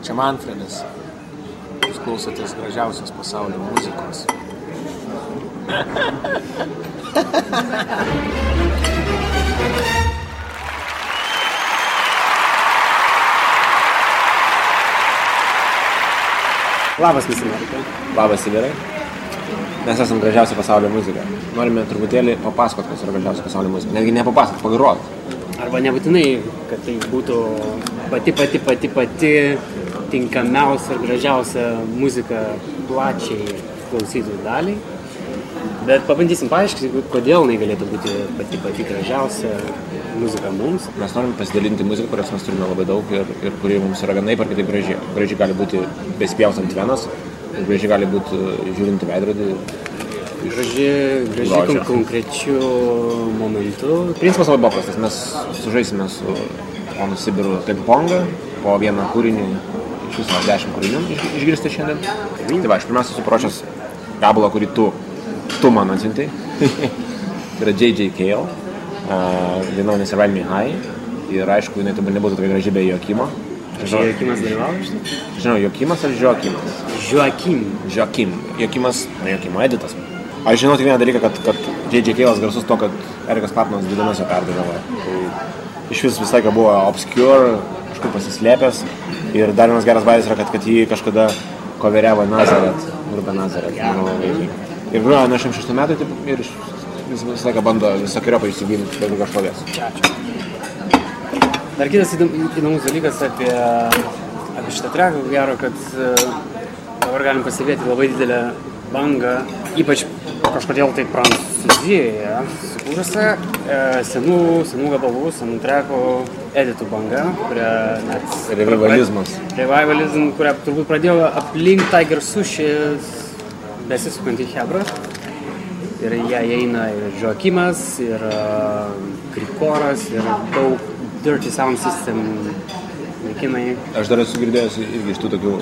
Čia Manfredas. Jūs klausotės gražiausios pasaulio muzikos. Labas visi. Labas Sibirai. Mes esame gražiausia pasaulio muzika. Norime truputėlį papasakoti, kas yra gražiausia pasaulio muzika. Netgi nepapasakoti, pagroti. Arba nebūtinai, kad tai būtų pati, pati, pati, pati tinkamiausia ir gražiausia muzika plačiai klausytojų daliai. Bet pabandysim paaiškinti, kodėl jinai galėtų būti pati pati gražiausia muzika mums. Mes norim pasidalinti muziką, kurios mes turime labai daug ir, ir kuri mums yra vienaip ar kitaip graži. Graži gali būti bespjausant venas, graži gali būti žiūrint į veidrodį. Graži, graži kon konkrečiu momentu. Principas labai paprastas. Mes sužaisime su ponu Sibiru ping-pongą po vieną kūrinį, iš viso dešimt kūrinių išgirsti šiandien. Tai va, aš pirmiausia supročias gabalą, kurį tu tu man atsiuntai. tai yra J.J. Kale, uh, daina Me High. Ir aišku, jinai turbūt nebūtų tokia graži be Jokimo. Joakimas dalyvauja iš tai? Žinau, Jokimas ar Žiokimas? Joakim. Joakim. Jokimas, ne Jokimo, Editas. Aš žinau tik vieną dalyką, kad, kad J.J. Kale'as garsus to, kad Erikas Patmanas dvi dienas jo perdavavo. Tai iš vis visą laiką buvo obscure, kažkur pasislėpęs. Ir dar vienas geras baidis yra, kad, kad jį kažkada koveriavo Nazaret, grupė Nazaret. Veikiai ir groja nuo 86 metų taip, ir vis, visą laiką bando visokiojopai įsigilinti daugiau kažkokias. Dar kitas įdomus dalykas apie, apie šitą treką, ko gero, kad e, dabar galim pastebėti labai didelę bangą, ypač kažkodėl tai Prancūzijoje sukūrusią e, senų, senų gabalų, senų trekų editų banga, kurią net... Revivalizmas. Revivalizm, kurią turbūt pradėjo aplink Tiger Sushis besisukantį Hebrą. Ir ją įeina ir Joakimas, ir uh, Krikoras, ir daug Dirty Sound System vaikinai. Aš dar esu girdėjęs irgi iš tų tokių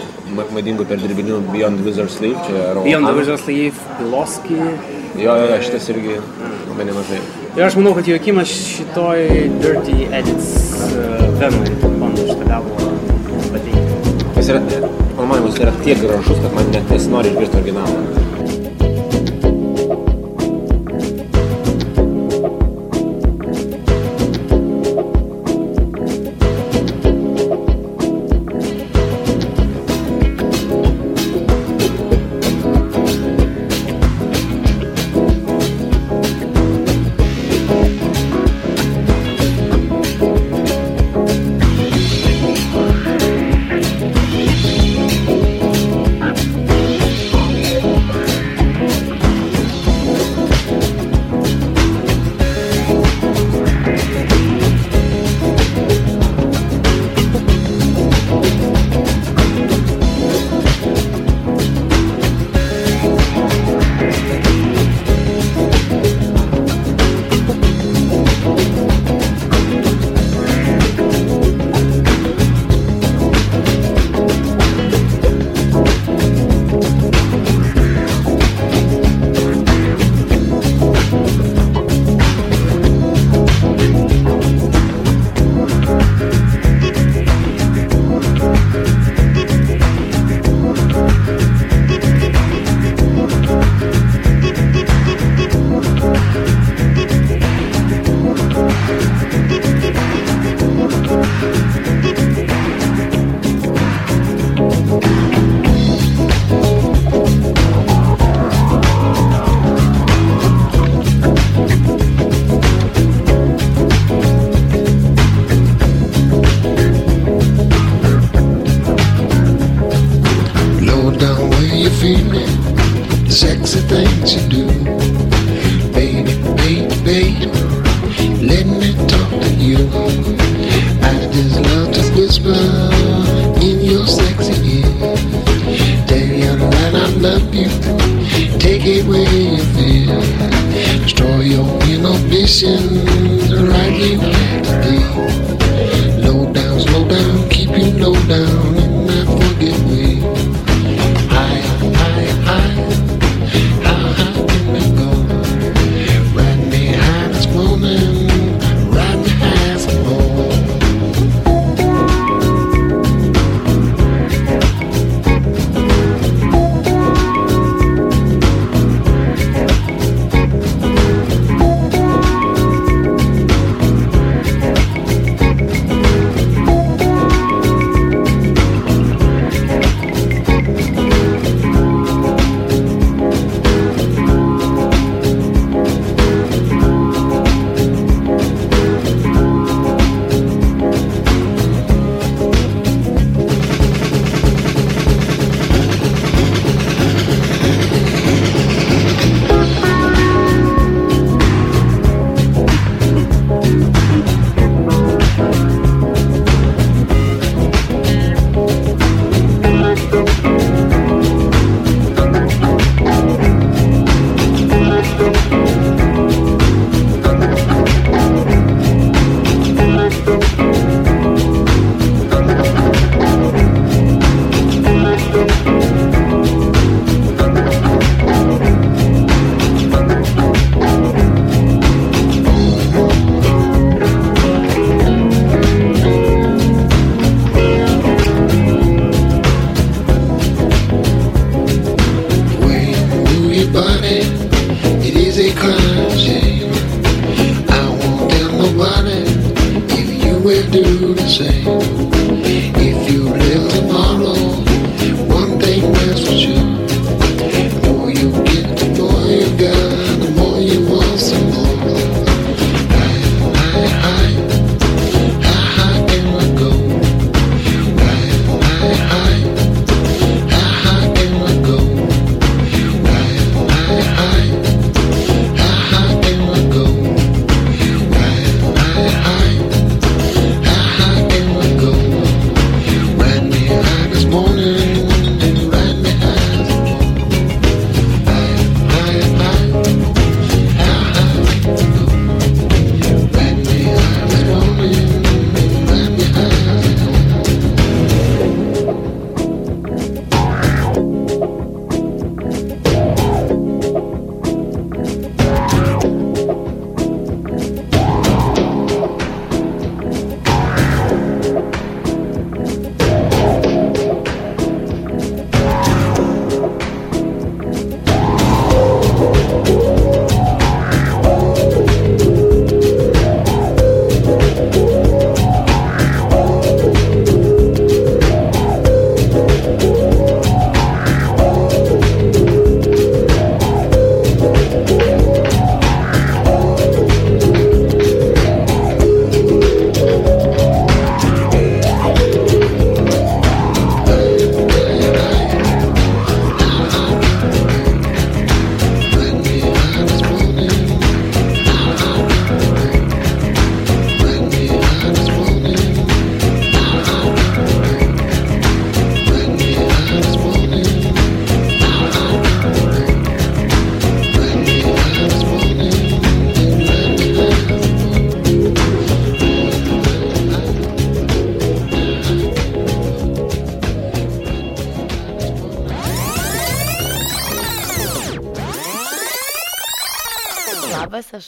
madingų perdirbinių Beyond Wizard Sleeve. Beyond the Wizard Sleeve, Piloski. Jo, jo, šitas irgi labai nemažai. Ir aš manau, kad Joakimas šitoj Dirty Edits uh, venui bando šitą gabalą pateikti. Jis yra, mano manimas, yra tiek gražus, kad man net nesinori išgirsti originalą.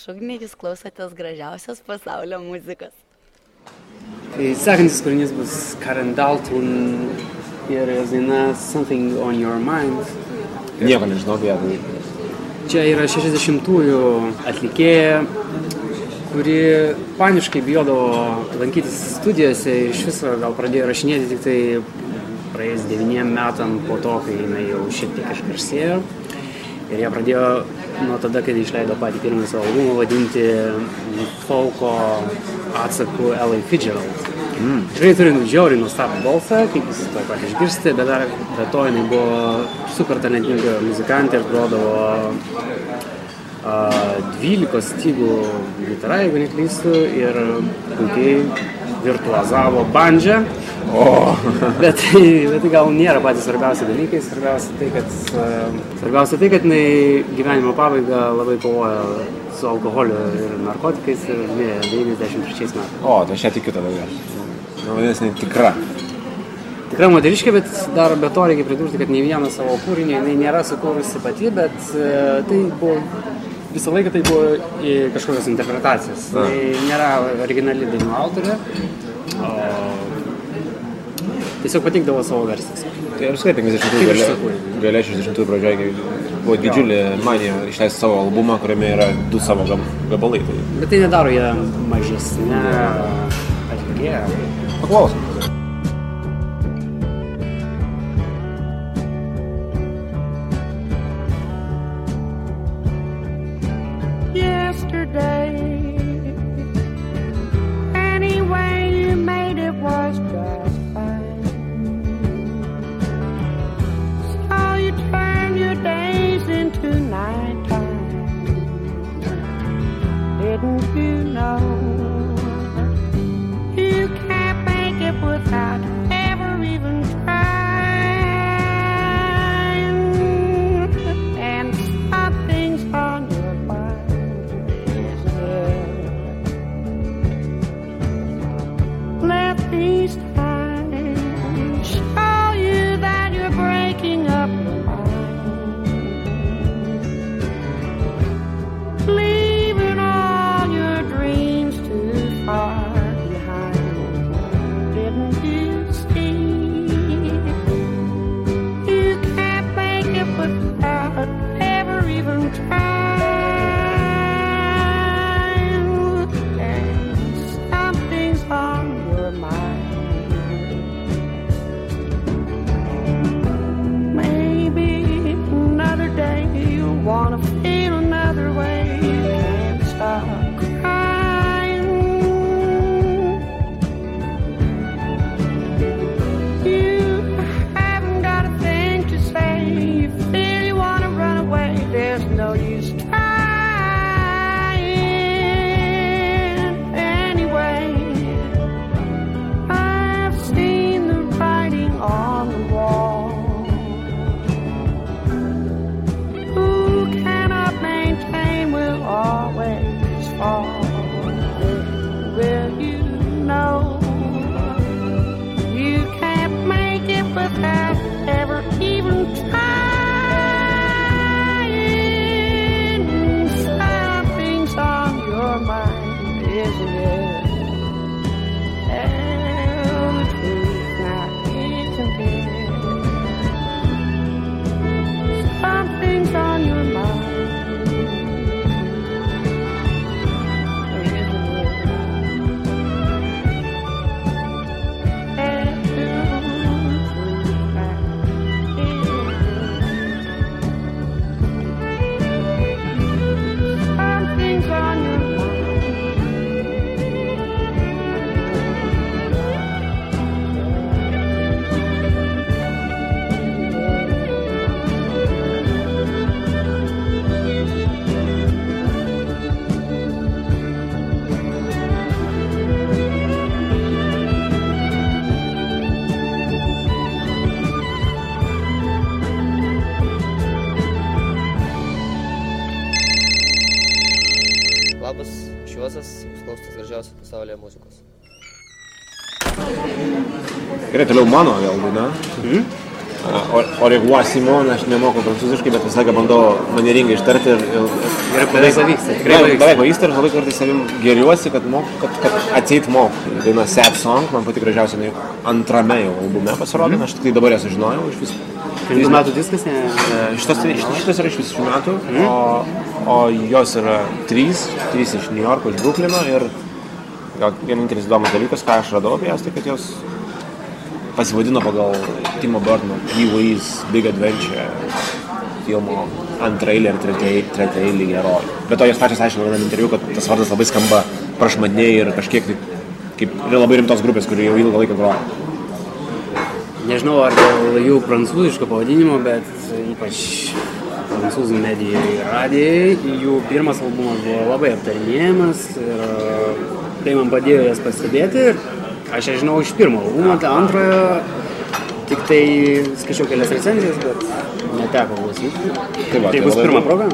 Aš Ugnė, jūs klausotės gražiausios pasaulio muzikos. Tai sekantis kūrinys bus Karen Dalton ir jos daina Something on Your Mind. Nieko nežinau apie ją. Čia yra 60-ųjų atlikėja, kuri paniškai bijodavo lankytis studijose ir iš viso gal pradėjo rašinėti tik tai praėjus devyniem metam po to, kai jinai jau šiek tiek išgarsėjo. Ir jie pradėjo nuo tada, kai išleido patį pirmą savo albumą, vadinti folko atsaku L.A. Fitzgerald. Mm. Tikrai turi žiauriai nuostabų balsą, kaip jūs to pat išgirsite, bet dar be to jinai buvo super talentinga muzikantė ir grodavo uh, 12 stygų gitarą, jeigu neklystu, ir puikiai virtuozavo bandžią. O. bet, tai, bet tai gal nėra patys svarbiausi dalykai, svarbiausia tai, kad, svarbiausia tai, kad jinai gyvenimo pabaiga labai kovoja su alkoholiu ir narkotikais ir mirė 93 metais. O, tai aš ją tikiu tada. Nu, vadinasi, tikra. Tikra moteriškė, bet dar be to reikia pridurti, kad nei vieną savo kūrinį jinai nėra sukūrusi pati, bet e, tai buvo visą laiką tai buvo kažkokios interpretacijos. Tai nėra originali dainų autorė, o tiesiog patikdavo savo versijas. Tai skai 50-ųjų gale, gale 60-ųjų pradžioje buvo didžiulė manija išleisti savo albumą, kuriame yra du savo gabalai. Tai... Bet tai nedaro ją mažesnė atlikėja. Paklausom. Pasaulyje Gerai, toliau mano vėl daina. Mhm. Oreguo Simon, aš nemoku prancūziškai, bet visą laiką bandau manieringai ištarti ir, ir, Ir beveik pavyksta, tikrai Beveik pavyksta. pavyksta ir labai kartais savim geriuosi, kad, mok, kad, kad atseit moku. Daina Sad Song, man pati gražiausia, antrame jau albume pasirodė, Mhm. aš tik tai dabar ją sužinojau iš vis. Kelintų metų diskas, ne? E, Šitas, šitas yra iš visų šių metų, Mhm. o, o jos yra trys, trys iš New Yorko, iš Bruklino ir gal vienintelis įdomus dalykas, ką aš radau apie jas, tai kad jos pasivadino pagal Timo Burtono Pee-wee's Big Adventure filmo antrailį ir trečiai- trečiailį herojų. Bet to jos pačios aiškino vienam interviu, kad tas vardas labai skamba prašmatniai ir kažkiek tai kaip yra labai rimtos grupės, kuri jau ilgą laiką groja. Nežinau, ar dėl jų prancūziško pavadinimo, bet ypač prancūzų medijai ir radijai, jų pirmas albumas buvo labai aptarinėjamas ir tai man padėjo jas pastebėti. Ir Aš ją žinau iš pirmo albumo, tai antrojo tik tai skaičiau kelias recenzijas, bet neteko klausyti. Tai va, Tai tai bus pirma proga.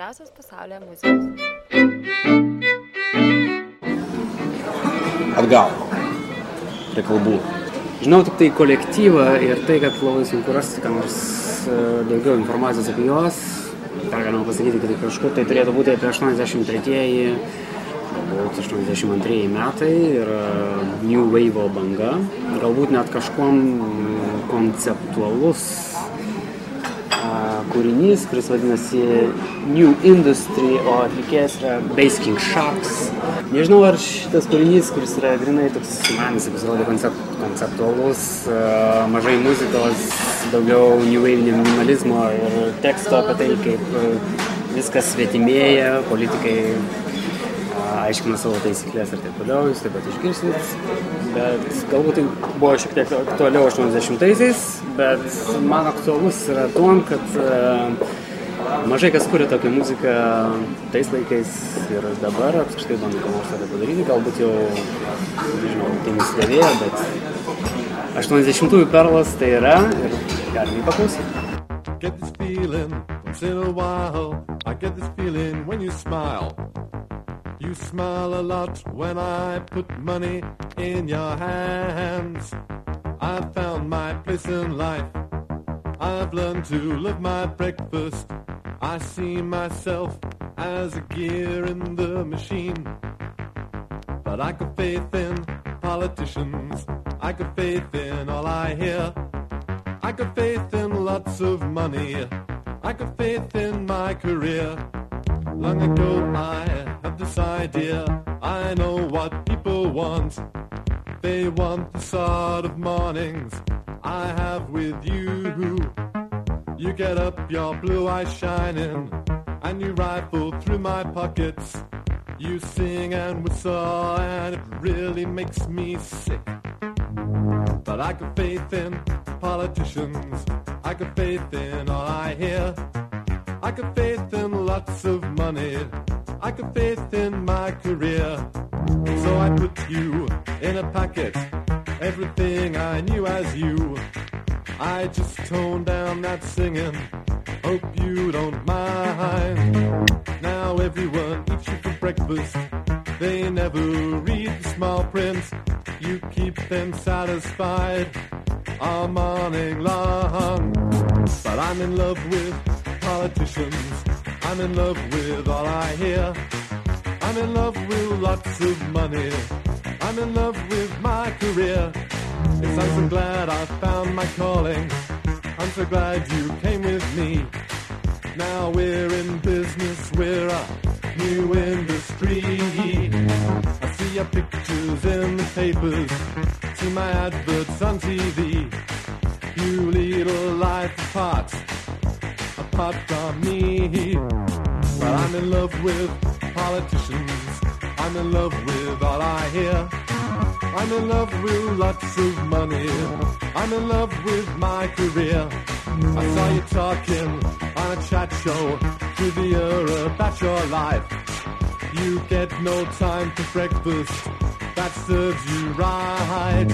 Gražiausios pasaulyje muzikos. Atgal. Prie kalbų. Žinau tik tai kolektyvą ir tai, kad labai sunku rasti ką nors e, daugiau informacijos apie juos. Dar galima pasakyti, kad tai kažkur tai turėtų būti apie 83-ieji, galbūt 82 metai ir e, New Wave banga. Galbūt net kažkom mm, konceptualus kūrinys, kuris vadinasi New Industry, o atlikėjas yra Bass King Sharks. Nežinau, ar šitas kūrinys, kuris yra grinai toks, man jis pasirodė koncept, konceptualus, a, mažai muzikos, daugiau New Wave minimalizmo ir teksto apie tai, kaip a, viskas svetimėja, politikai aiškina savo taisyklės ir taip toliau, jūs taip pat išgirsit. Bet galbūt tai buvo šiek tiek aktualiau 80-aisiais, bet man aktualus yra tuom, kad e, mažai kas kuria tokią muziką tais laikais ir dabar apskritai bando ką nors apie padaryti, galbūt jau, nežinau, tai nusidėvėjo, bet 80-ųjų perlas tai yra ir galime jį paklausyti. Get this feeling once in a while. I get this feeling when you smile. You smile a lot when I put money in your hands. I've found my place in life. I've learned to love my breakfast. I see myself as a gear in the machine. But I got faith in politicians. I got faith in all I hear. I got faith in lots of money. I got faith in my career. Long ago I this idea. I know what people want. They want the sort of mornings I have with you. You get up, your blue eyes shining, and you rifle through my pockets. You sing and whistle, and it really makes me sick. But I got faith in politicians. I got faith in all I hear. I got faith in lots of money. I got faith in my career. So I put you in a packet. Everything I knew as you. I just toned down that singing. Hope you don't mind. Now everyone eats you for breakfast. They never read the small print. You keep them satisfied all morning long. But I'm in love with politicians. I'm in love with all I hear. I'm in love with lots of money. I'm in love with my career. Yes, I'm so glad I found my calling. I'm so glad you came with me. Now we're in business, we're a new industry. I see your pictures in the papers, see my adverts on TV. You a life apart, apart from me. But I'm in love with politicians, I'm in love with all I hear. I'm in love with lots of money. I'm in love with my career. I saw you talking on a chat show to the air about your life. You get no time for breakfast. That serves you right.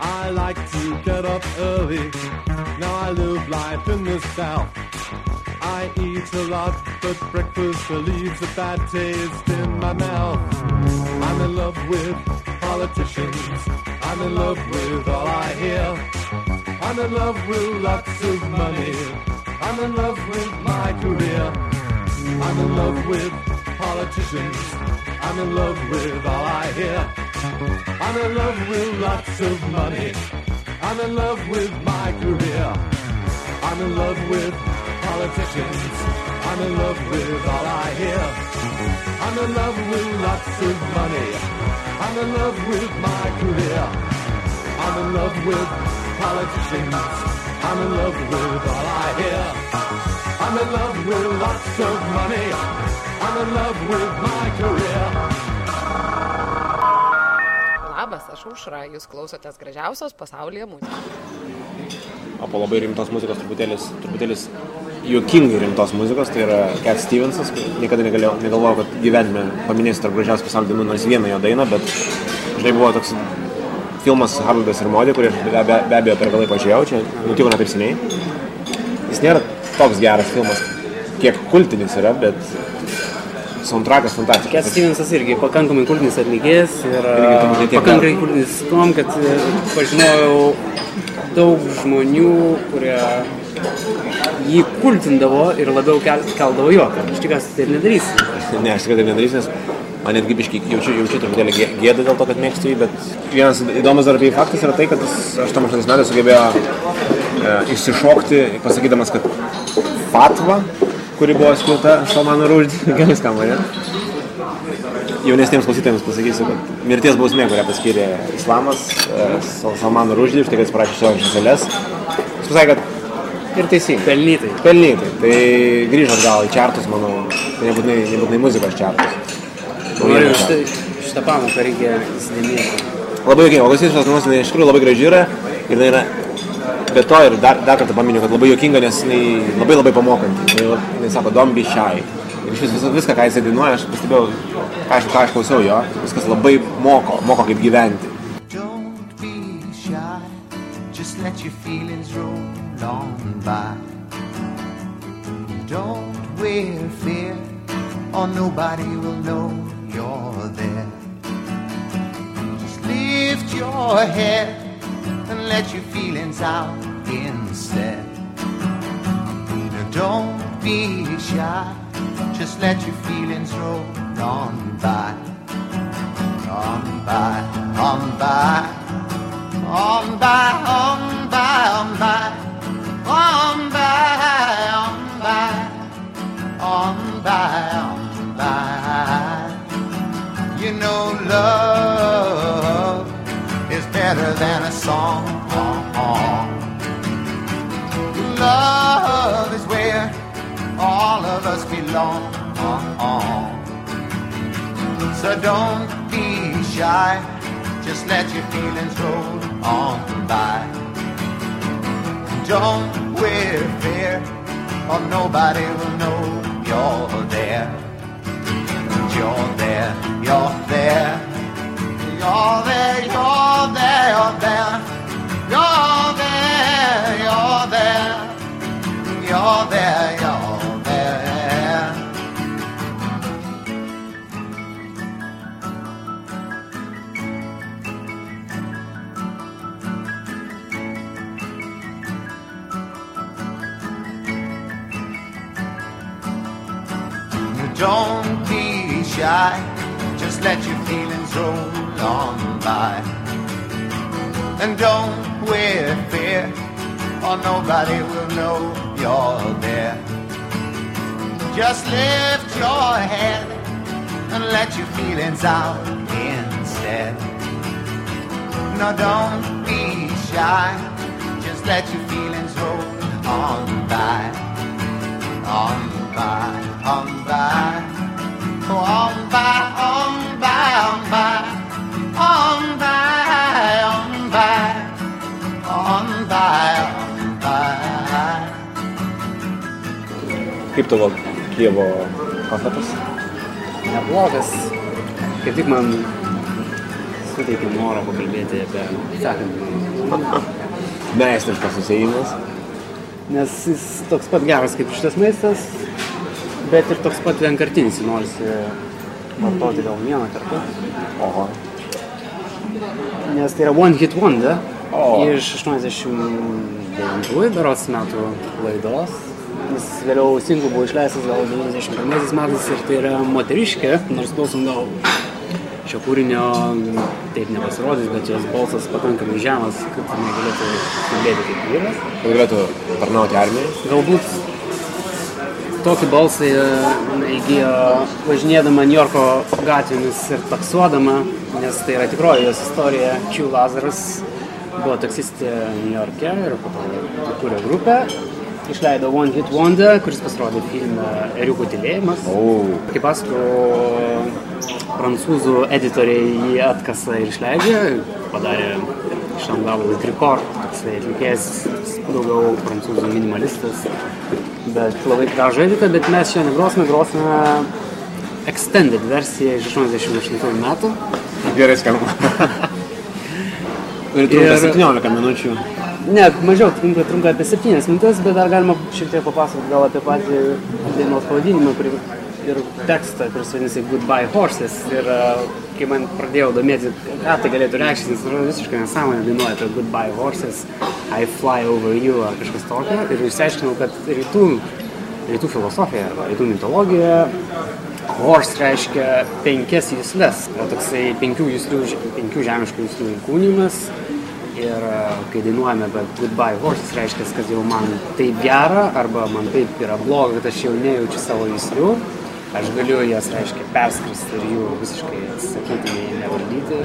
I like to get up early. Now I live life in the south. I eat a lot, but breakfast leaves a bad taste in my mouth. I'm in love with politicians. I'm in love with all I hear. I'm in love with lots of money. I'm in love with my career. I'm in love with politicians. I'm in love with all I hear. I'm in love with lots of money. I'm in love with my career. I'm in love with politicians. I'm in love with all I hear. I'm in love with lots of money. I'm in love with my career. I'm in love with politicians. I'm in love with all I hear. I'm in love with lots of money. I'm in love with my career. Labas, aš Užra, jūs klausotės gražiausios pasaulyje muzikos. O po labai rimtos muzikos truputėlis, truputėlis juokingai rimtos muzikos, tai yra Cat Stevensas, niekada negalėjau, negalvojau, kad gyvenime paminėsiu tarp gražiausių pasaulio dainų nors vieną jo dainą, bet žinai buvo toks filmas Haroldas ir Modė, kurį be, be, be abejo per vėlai pažiūrėjau, čia nutiko ne taip seniai. Jis nėra toks geras filmas, kiek kultinis yra, bet soundtrackas Cat fantastiškas. Stevensas irgi pakankamai kultinis atlikėjas ir Irgi tiek pakankamai kultinis tom, kad e, pažinojau daug žmonių, kurie jį kultindavo ir labiau kel, keldavo juoką. Aš tikiuosi, tai ir nedarysiu. Ne, aš tikrai taip nedarysiu, nes man netgi biškai jaučiu, jaučiu truputėlį gė- gėdą dėl to, kad mėgstu jį, bet vienas įdomus dar apie faktas yra tai, kad jis 8 metais sugebėjo e, išsišokti, pasakydamas, kad fatva, kuri buvo skirta Salmano Rūždį, gerai skamba, ne? Jaunesniems klausytojams pasakysiu, kad mirties bausmė, kurią paskyrė Islamas e, Sal- Salmano Rūždį, už tai, kad jis parašė savo šeselės. Jis pasakė, kad ir teisingai. Pelnytai. Pelnytai. Tai grįžo atgal į čartus, manau. Tai nebūtinai, nebūtinai muzikos čartus. Noriu šitą, šitą pamoką reikia įsidėmėti. Labai jokinga. O klausytis šios jinai iš tikrųjų labai graži yra. Ir jinai yra be to ir dar, dar kartą paminiu, kad labai jokinga, nes jinai labai labai pamokanti. Jinai sako, don't be shy. Ir iš vis viską, ką jisai dainuoja, aš pastebėjau, ką aš, ką aš klausiau jo, viskas labai moko, moko kaip gyventi. Just let your feelings roll on by. Don't wear fear, or nobody will know you're there. Just lift your head and let your feelings out instead. Now don't be shy, just let your feelings roll on by on by, on by, on by, on by, So don't be shy, just let your feelings roll on by. Don't wear fear, or nobody will know you're there. You're there, you're there. You're there, you're there, you're there. You're there, you're there. You're there, you're there. Don't be shy, just let your feelings roll on by. And don't wear fear, or nobody will know you're there. Just lift your head and let your feelings out instead. No, don't be shy, just let your feelings roll on by on by, on by, on by, on by, on by, on by, on by, on by, on by. Kaip tavo Kievo koncertas? Neblogas. Kaip tik man suteikė norą pakalbėti apie sekantį. Meistriškas susėjimas. Nes jis toks pat geras kaip šitas maistas, bet ir toks pat vienkartinis, norisi vartoti gal vieną kartą. Oho. Nes tai yra One Hit Wonder O. iš 89 berots metų laidos. Jis vėliau singlų buvo išleistas gal 91 metais ir tai yra moteriškė, nors klausom gal šio kūrinio taip nepasirodys, bet jos balsas pakankamai žemas, kad jinai galėtų skambėti kaip vyras. Kad galėtų tarnauti armijai. Galbūt tokį balsą jinai įgyjo važinėdama New Yorko gatvėmis ir taksuodama, nes tai yra tikroji jos istorija. Q Lazaras buvo taksistė New York'e ir po to įkūrė grupę. Išleido One Hit Wonder, kuris pasirodė filme Eriukų tylėjimas. O, Kaip pasako, prancūzų editoriai jį atkasa ir išleidžia, padarė iš with record, toksai atlikėjas, daugiau prancūzų minimalistas, bet labai gražu edita, bet mes šiandien grosime, grosime extended versiją iš 88 metų. gerai skamba. Ir trunka Ir- 17 minučių. Ne, mažiau, trunka, trunka apie 7 minutės, bet dar galima šiek tiek papasakoti gal apie patį dainos pavadinimą ir tekstą, kuris vadinasi Goodbye Horses. Ir a, kai man pradėjau domėtis, ką tai galėtų reikšti, nes atrodo visiškai nesąmonė dainuoja apie Goodbye Horses, I fly over you ar kažkas tokio. Ir išsiaiškinau, kad rytų, rytų filosofija, arba rytų mitologija Horse reiškia penkias jūslės. Yra toksai penkių, juslių, penkių žemiškų jūslių įkūnymas. Ir e, kai dainuojame apie Goodbye Horses, reiškia, kad jau man taip gera arba man taip yra bloga, kad aš jau nejaučiu savo jūslių. Aš galiu jas, reiškia, perskristi ir jų visiškai atsisakyti, nei nevaldyti.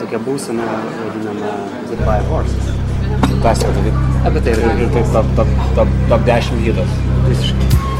Tokia būsena vadinama Goodbye Horses. Fantastika, tai Apie tai ir ir tai top, top, top, top 10 hitas. visiškai.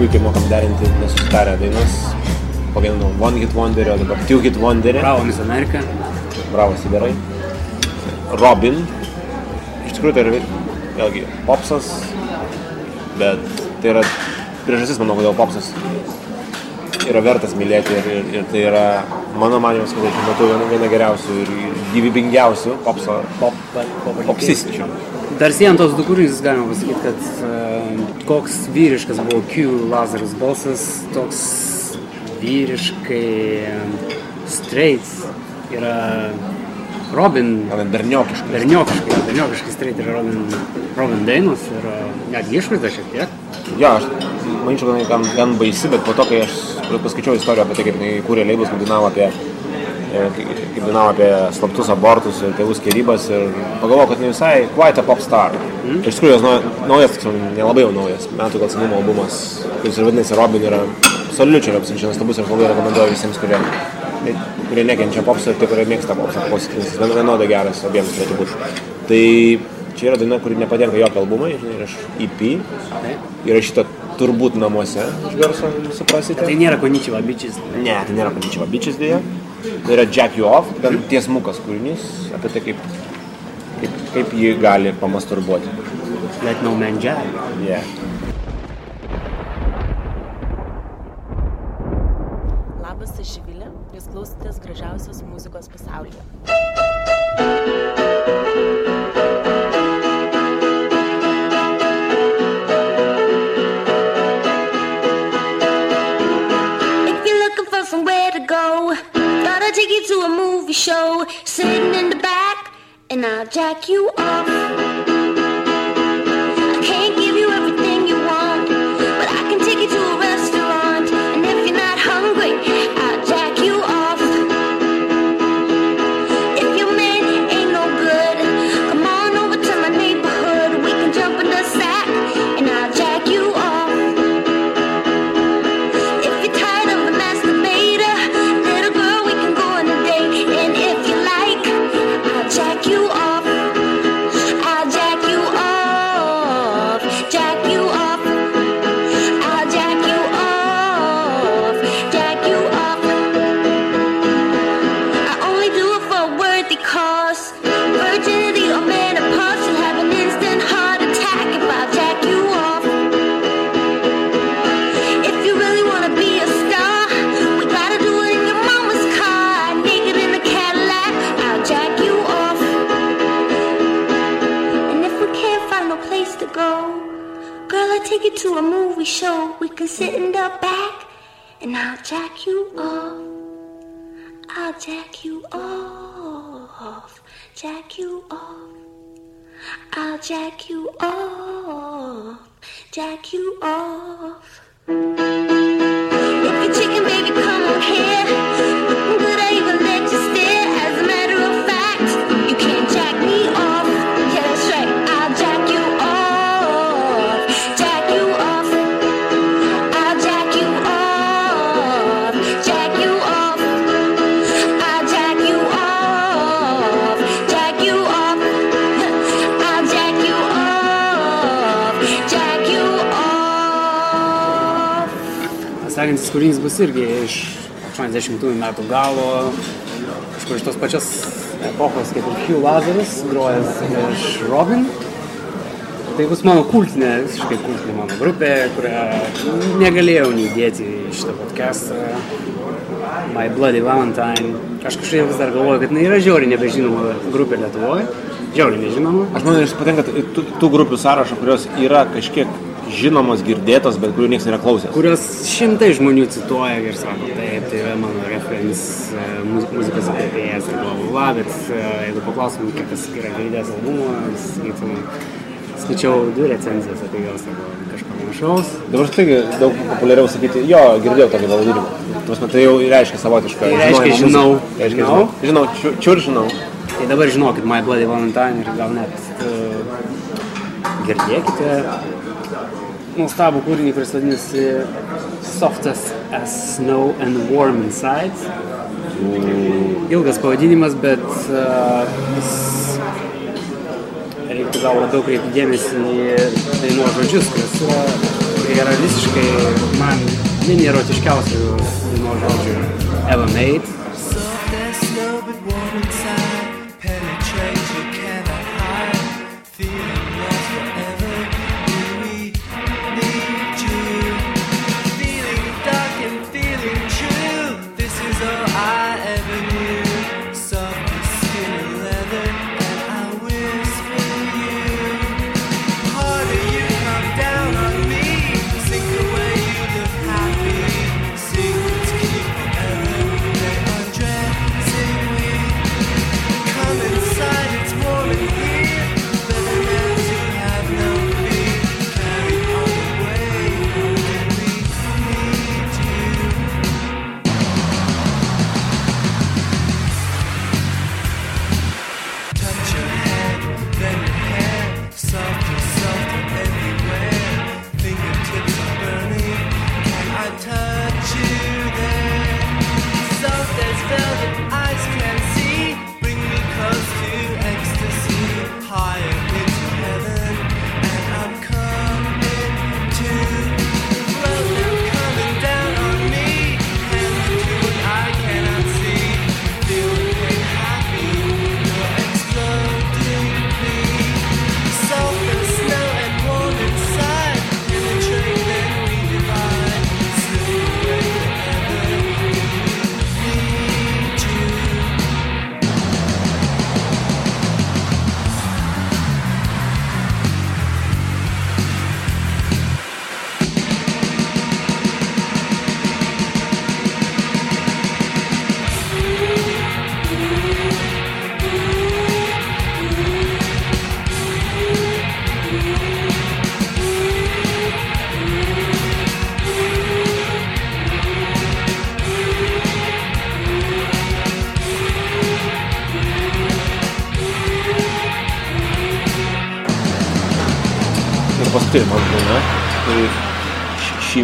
Puikiai mokam derinti nesusitarę dainas. Pagainom One Hit Wonderio, dabar Two Hit Wonderio. Bravo, Miss Amerika. Bravo, Siberai. Robin. Iš tikrųjų tai yra vėlgi popsas, bet tai yra priežastis, manau, kodėl popsas yra vertas mylėti ir, ir, ir tai yra, mano manimas, kad šiuo metu viena, viena geriausių ir gyvybingiausių popso, pop, pop, popsisčių. Dar siejant tos du kūrinius galima pasakyti, kad koks vyriškas buvo Q Lazarus balsas, toks vyriškai e, straight yra Robin. Net berniokiškai. Berniokiškai, berniokiškai straight yra Robin, Robin dainos ir uh, netgi išvaizda šiek tiek. Jo, aš manyčiau, kad gan, gan baisi, bet po to, kai aš paskaičiau istoriją apie tai, kaip jinai kūrė leibus, dainavo apie, e, kaip dainavo apie slaptus abortus ir tėvų skirybas ir pagalvojau, kad jinai visai quite a pop star. Mm. Iš tikrųjų, jos nau- naujas, nelabai jau naujas, metų gal senumo albumas, kuris ir vadinasi Robin, yra absoliučiai absoliučiai nuostabus ir labai rekomenduoju visiems, kurie, kurie nekenčia popsą ir tie, kurie mėgsta popsą, jis vienodai geras abiems turėtų būti. Tai čia yra daina, kuri nepatenka jokio albumai, žinai, ir aš EP, įrašyta turbūt namuose, iš garso suprasite. Tai nėra koničiava bičias. Ne, tai nėra panašiai bičias dėja. Tai yra Jack You Off, gan tiesmukas kūrinys apie tai, kaip, kaip, kaip jį gali pamasturbuoti. Let no man jack. Yeah. Labas, aš Živilė, jūs klausotės gražiausios muzikos pasaulyje. Show. Sitting in the back, and I'll jack you off. To a movie show. We can sit in the back, and I'll jack you off. I'll jack you off. Jack you off. I'll jack you off. Jack you off. If you're chicken, baby, come on here. Sekantis kūrinys bus irgi iš 80 metų galo, kažkur iš tos pačios epochos kaip ir Hugh Lazarus, grojęs prieš Robin. Tai bus mano kultinė, visiškai kultinė mano grupė, kurią negalėjau neįdėti į šitą podcastą. My Bloody Valentine. Aš kažkaip vis dar galvoju, kad jinai yra žiauriai nebežinoma grupė Lietuvoje. Žiauriai nežinoma. Aš manau, jis patenka į tų, tų grupių sąrašą, kurios yra kažkiek žinomos, girdėtos, bet kurių niekas nėra klausęs. kurios šimtai žmonių cituoja ir sako, taip, tai yra mano reference e, muz- muzikos atlikėjas ir bla bla bla, bet e, jeigu paklausom, kiek kas yra girdėjęs albumą, jis sakytų, skaičiau dvi recenzijas apie juos arba kažko panašaus. Dabar taigi daug populiariau sakyti, jo, girdėjau tokį pavadinimą. Tuos tai jau reiškia savotišką. Tai reiškia, žinau. Reiškia, Žinau. žinau. Žinau, čiur, čiur žinau. Tai dabar žinokit, My Bloody Valentine ir gal net uh, girdėkite nuostabų kūrinį, kuris vadinasi Softest as Snow and Warm Inside. Ilgas pavadinimas, bet uh, jis reiktų gal labiau kreipti dėmesį į dainos žodžius, kurios yra yra visiškai man vieni erotiškiausių dainos žodžių ever made.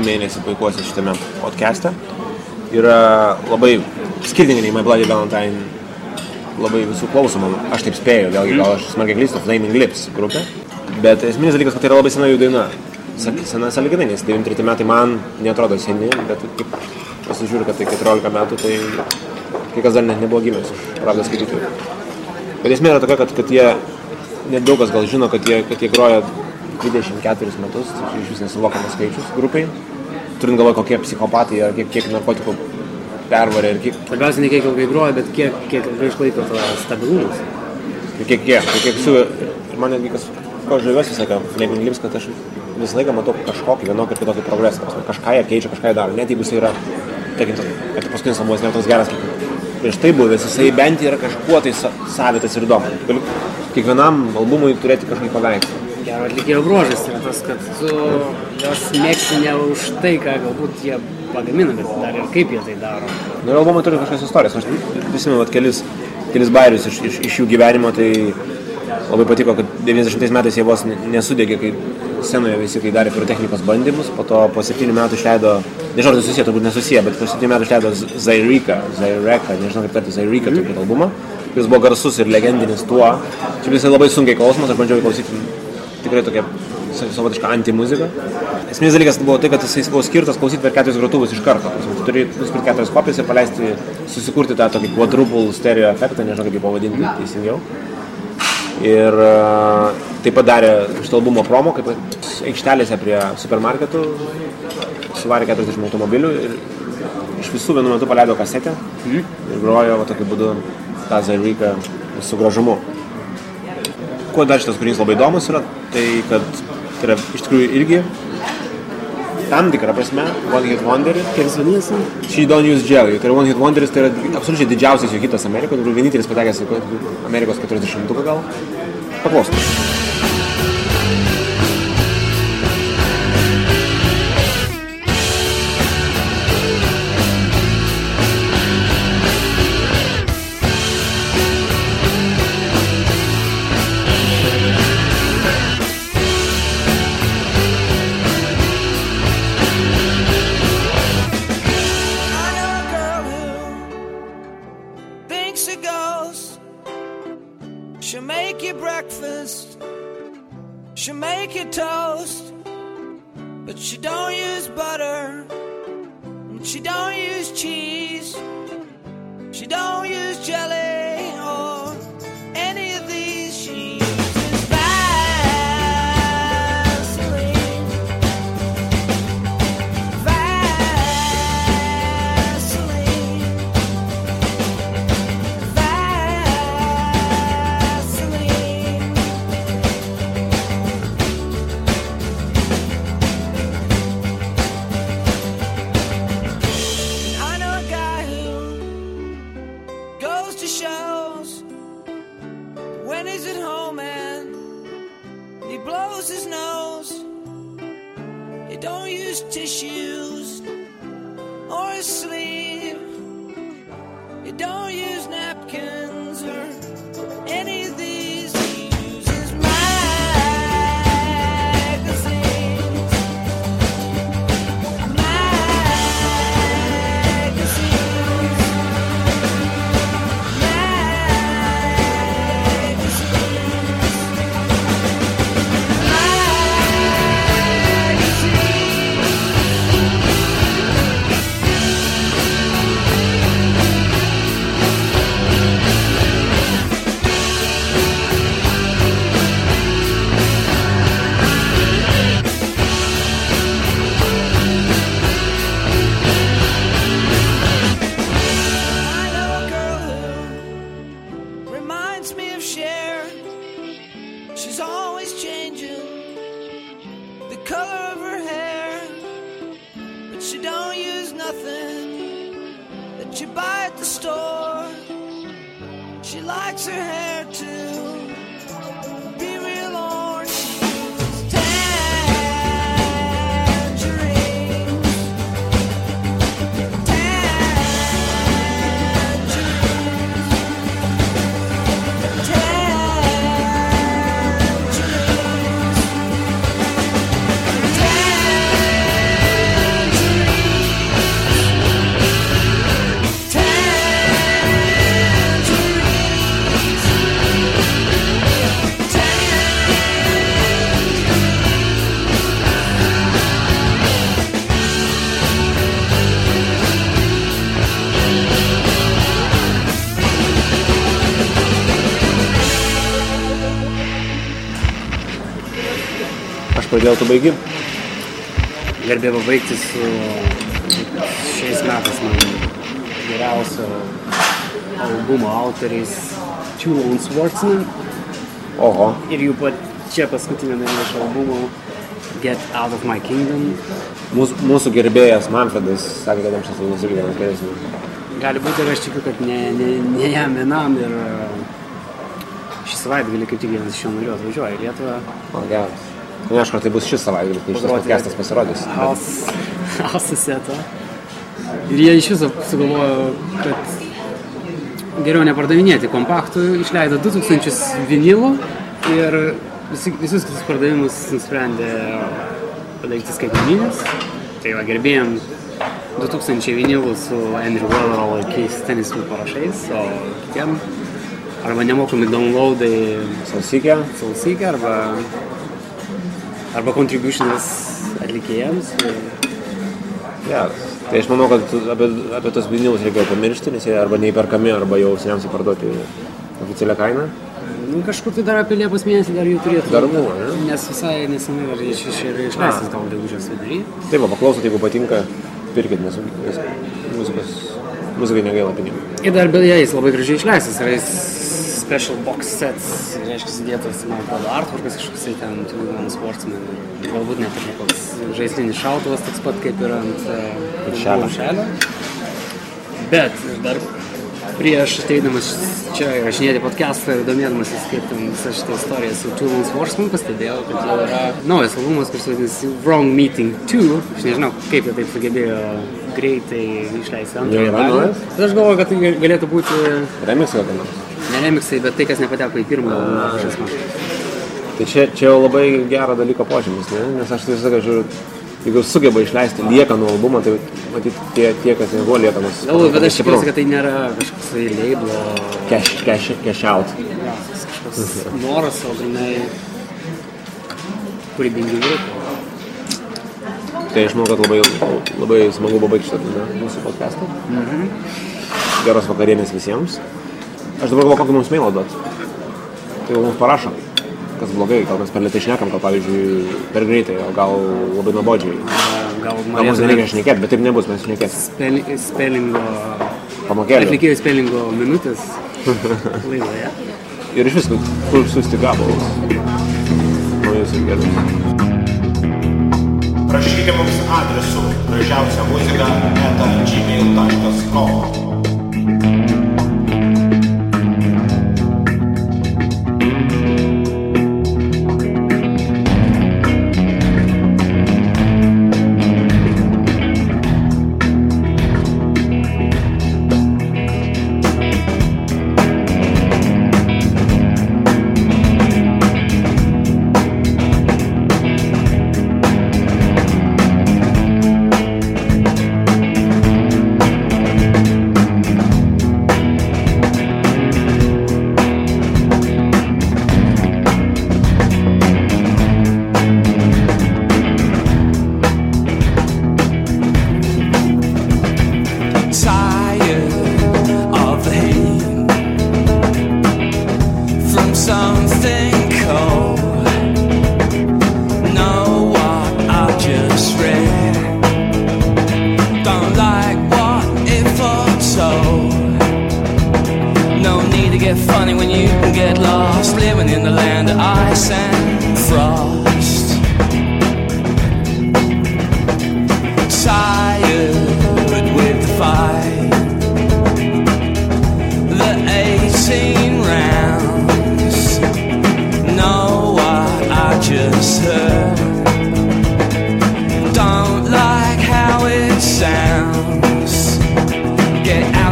Mėnesį puikuosi šitame podcast'e, yra labai skirtingai nei My Bloody Valentine labai visų klausoma. Aš taip spėju, vėlgi gal aš smarkiai klystu, Flaming Lips grupė. Bet esminis dalykas, kad tai yra labai sena jų daina. Sena saliginai, nes 93 metai man netrodo seni, bet kaip pasižiūriu, kad tai 14 metų, tai kai kas dar net nebuvo gimęs, aš pradėjau skaityti. Bet esmė yra tokia, kad, kad jie, net daug kas gal žino, kad jie, kad jie groja 24 metus, tai iš vis nesuvokiamas skaičius grupiai. Turint galvoje, kokie psichopatai ar kiek, kiek narkotikų pervarė kiek, Svarbiausia ne kiek ilgai groja, bet kiek, kiek ilgai išlaiko tą stabilumas. ir kiek jie, ir kiek su... Ir man netgi kas, ko žaviuosi visą laiką, Flaming Lips, kad aš visą laiką matau kažkokį vienokį ir kitokį progresą. Kažką jie keičia, kažką jie daro. Net jeigu jis yra, tarkim, kad paskutinis albumas nėra toks geras, kaip prieš tai buvęs, jisai bent yra kažkuo tai sa- savitas ir įdomus. Kiekvienam albumui turėti kažkokį paveikslą. Gero atlikėjo bruožas yra tas, kad tu jos mėgsti ne už tai, ką galbūt jie pagamina, bet dar ir kaip jie tai daro. Nu, ir albumai turi kažkokias istorijas. Aš prisimenu kelis, kelis bairius iš, iš, iš jų gyvenimo, tai labai patiko, kad 90 metais jie vos ne- nesudegė, kai scenoje visi, kai darė pirotechnikos bandymus, po to po 7 metų išleido, nežinau, tai susiję, turbūt nesusiję, bet po 7 metų išleido Zairika, Zaireka, nežinau kaip tarti Zairika, turbūt albumą, kuris buvo garsus ir legendinis tuo. Čia visai labai sunkiai klausomas, aš bandžiau jį klausyti tikrai tokia sa- savotiška anti-muzika. Esminis dalykas buvo tai, kad jisai buvo skirtas klausyti per keturis grotuvus iš karto. Tu turi nusipirkti keturias kopijas ir paleisti, susikurti tą tokį quadruple stereo efektą, nežinau kaip jį pavadinti teisingiau. Ir e, taip pat darė šitą albumo promo, kaip aikštelėse prie supermarketų, suvarė 40 automobilių ir iš visų vienu metu paleido kasetę ir grojo va, tokiu būdu tą Zairiką su gražumu. Kuo dar šitas kūrinys labai įdomus yra, tai kad tai yra iš tikrųjų irgi tam tikrą prasme One Hit Wonder. Kaip jis vadinasi? She Don't Use Jelly. Tai yra One Hit Wonderis, tai yra absoliučiai didžiausias jų hitas Amerikoje, turbūt vienintelis patekęs Amerikos 40-uką gal. Paklausom. Thinks a. She'll make you breakfast. She'll make you toast. But she don't use butter, and she don't use cheese, she don't use jelly Cher. She's always changing the color of her hair, but she don't use nothing that you buy at the store. She likes her hair to Pradėjau, tu baigi. Garbė pabaigti su šiais metais man geriausio albumo autoriais Tool Swartzman Oho. ir jų pat čia paskutinė daina iš albumo Get Out of My Kingdom. Mūsų, mūsų gerbėjas Manfredas sakė, kad jam šis albumas irgi vienas geresnis. Gali būti ir aš tikiu, kad ne, ne, ne jam vienam ir e, šį savaitgalį kaip tik vienas iš jo narių atvažiuoja į Lietuvą. O, geras. Neaišku, ar tai bus šis savaitgalis, kai Pagroti podcastas pasirodys. Setą. Ir jie iš viso sugalvojo, kad geriau nepardavinėti kompaktų, išleido 2000 vinilų ir visi, visus kitus pardavimus nusprendė padaryti skaitmeninius. Tai va, gerbėjom 2000 vinilų su Andrew ir Keith Tennyson parašais, o kitiem arba nemokami downloadai Salsykė. Salsykė arba, arba contributionas atlikėjams. Geras. Tai aš manau, kad apie, apie tos vinilus reikėjo pamiršti, nes jie arba neįperkami, arba jau seniausiai parduoti oficialią kainą. Nu, Kažkur tai dar apie Liepos mėnesį dar jų turėtų. Dar buvo, ne? Nes visai nesenai dar iš, iš, iš, išleistas gal gegužės vidury. Taip, va, paklausot, jeigu patinka, pirkit, nes, nes muzikos, muzikai negaila pinigų. Ir dar beje, jis labai gražiai išleistas. Yra jis special box sets, reiškia, sudėtas, man atrodo, artworkas kažkoks tai ten, Two Sportsman. ir Galbūt net ir koks žaislinis šautuvas toks pat kaip ir ant e, Viršelio. Bet dar prieš ateidamas čia įrašinėti podcastą ir domėdamasis, kaip ten visa šita istorija su Two Lone Sportsman, pastebėjau, kad jau yra naujas albumas, kuris vadinasi Wrong Meeting 2. Aš nežinau, kaip jie taip sugebėjo greitai išleisti antrąją dalį. aš galvoju, kad tai galėtų būti Remix kokia nors. Ne remixai, bet tai, kas nepateko į pirmą albumą. Tai čia, čia jau labai gero dalyko požymis, ne? nes aš tai visą žiūriu, jeigu sugeba išleisti liekanų albumą, tai matyt tie, tie kas nebuvo liekamas. Galbūt, bet aš tikiuosi, kad tai nėra kažkoks labelo Cash, cash, cash out. kažkoks noras, o grinai kūrybingi grupių. Tai aš manau, kad labai, labai smagu pabaigti šitą mūsų podcastą. Mhm. Geros vakarienės visiems. Aš dabar galvoju, kokį mums mailą duoti. Tai gal mums parašo, kas blogai, gal mes per lietai šnekam, gal pavyzdžiui per greitai, o gal labai nuobodžiai. Gal Gal mums nereikia šnekėti, bet taip nebus, mes šnekėsim. Speli, spelingo... Pamokėlė. Atlikėjų spelingo minutės laidoje. Ir iš visko, kur gabalus. Naujus ir gerus. Rašykite mums adresu gražiausia muzika eta gmail.com.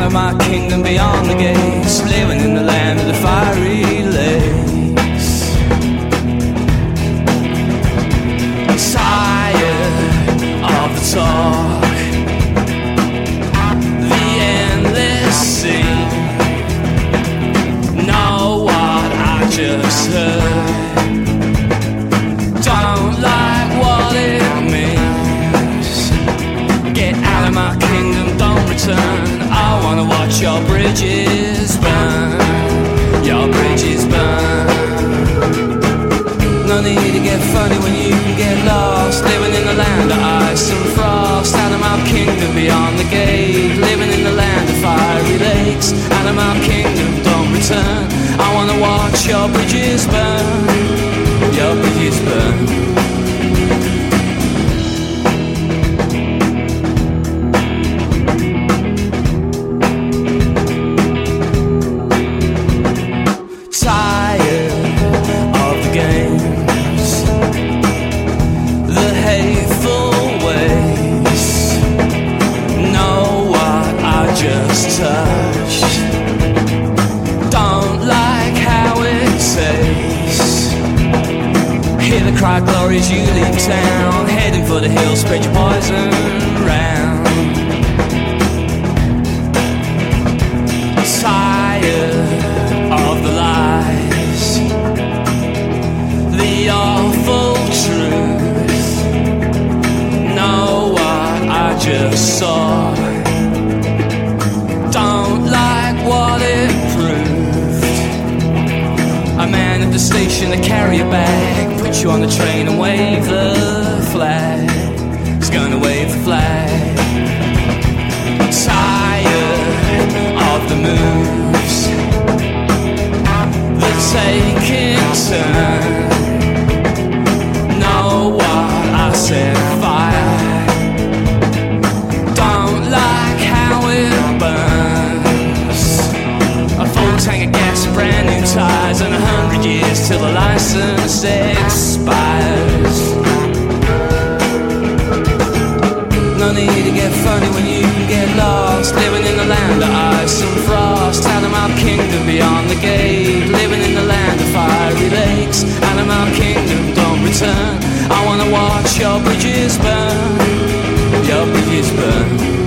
of my kingdom beyond the gates. Living in the land of the fiery lakes. Tired of the talk. The endless scene. Know what I just heard. Don't like what it means. Get out of my kingdom, don't return. Your bridges burn. Your bridges burn. No need to get funny when you can get lost. Living in the land of ice and frost. My kingdom beyond the gate. Living in the land of fiery lakes. My kingdom, don't return. I wanna watch your bridges burn. Your bridges burn. The station to carry a bag, put you on the train and wave the flag. He's gonna wave the flag. Tired of the moves, the taking turn. Hundred till the license expires. No need to get funny when you can get lost. Living in the land of ice and frost. My kingdom beyond the gate. Living in the land of fiery lakes. My kingdom, don't return. I wanna watch your bridges burn. Your bridges burn.